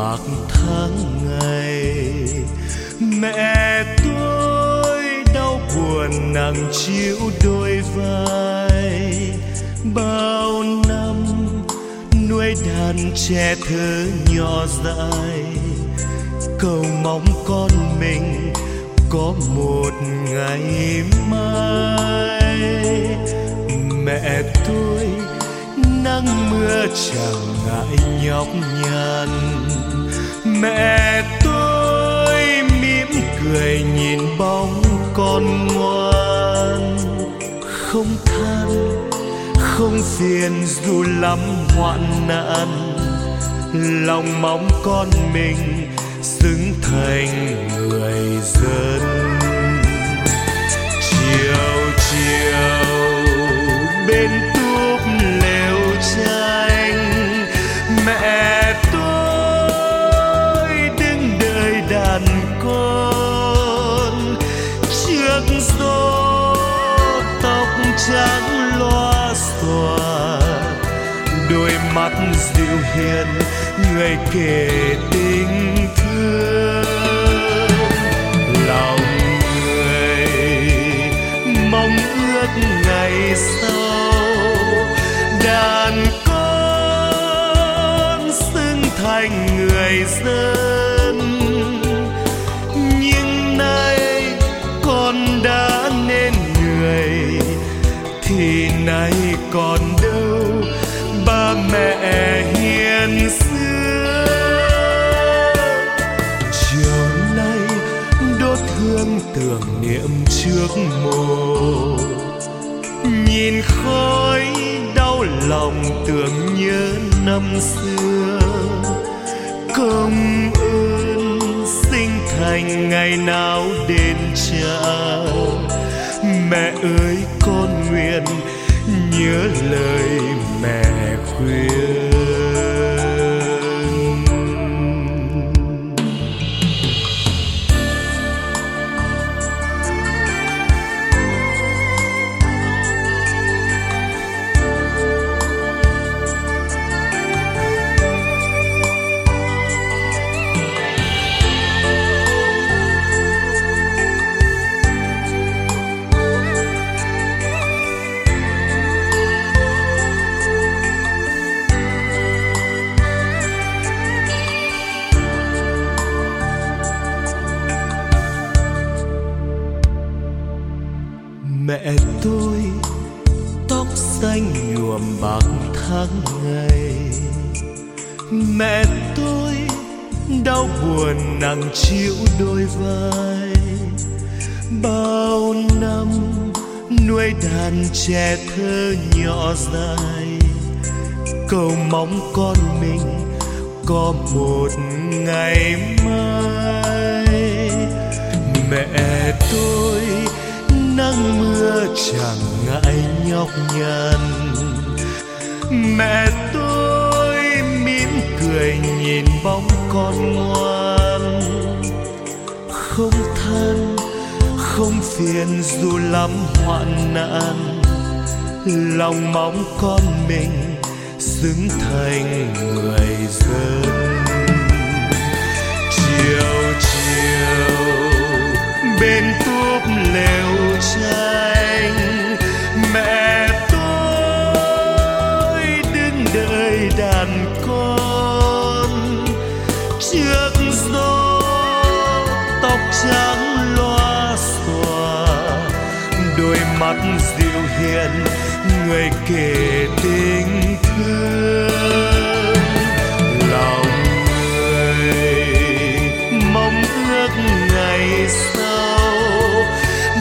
bạc tháng ngày. Mẹ tôi đau buồn nặng chịu đôi vai. Bao năm nuôi đàn trẻ thơ nhỏ dài cầu mong con mình có một ngày mai. Mẹ tôi nắng mưa chẳng ngại nhọc nhằn. Mẹ tôi mỉm cười nhìn bóng con ngoan. Không than, không phiền dù lắm hoạn nạn. Lòng mong con mình mắt dịu hiền, người kể tình thương. Lòng người mong ước ngày sau, đàn con xưng thành người dân. Năm xưa. Công ơn sinh thành ngày nào đền trả mẹ ơi, con nguyện nhớ lời mẹ khuyên. Nhuộm bạc tháng ngày. Mẹ tôi đau buồn nặng chịu đôi vai. Bao năm nuôi đàn trẻ thơ nhỏ dài. Cầu mong con mình có một ngày mai. Mẹ tôi nắng mưa chẳng ngại nhọc nhằn. Mẹ tôi mỉm cười nhìn bóng con ngoan. Không than, không phiền dù lắm hoạn nạn. Lòng mong con mình xứng thành người dân. Chiều chiều bên túp lều tranh mẹ tôi đứng đợi đàn con. Trước gió tóc trắng loa xòa, đôi mắt dịu hiền, người kể tình thương. Lòng người mong ước ngày sau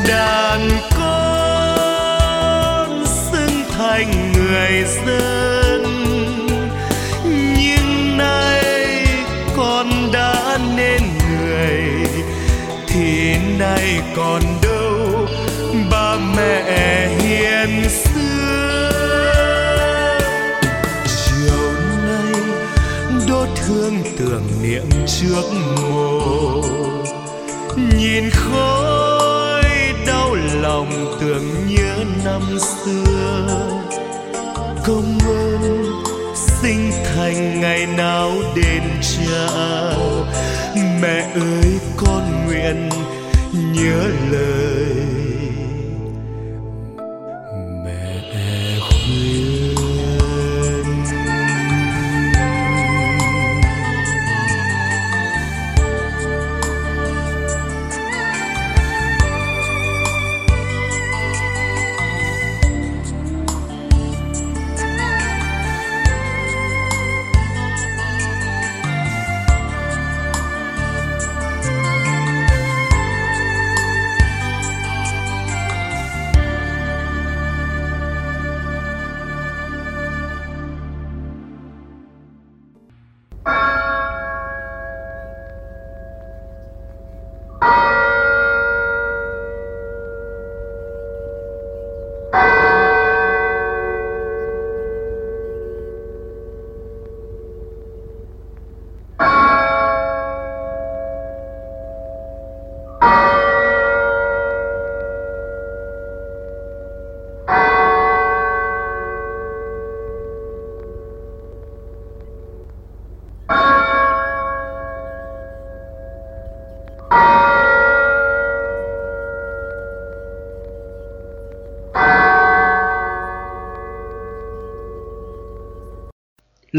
đàn con xưng thành người dân. Nhưng nay con đã nên người, thì nay còn đâu ba mẹ hiền xưa. Chiều nay đốt hương tưởng niệm trước mồ nhìn khói tưởng nhớ năm xưa. Công ơn sinh thành ngày nào đền trả mẹ ơi, con nguyện nhớ lời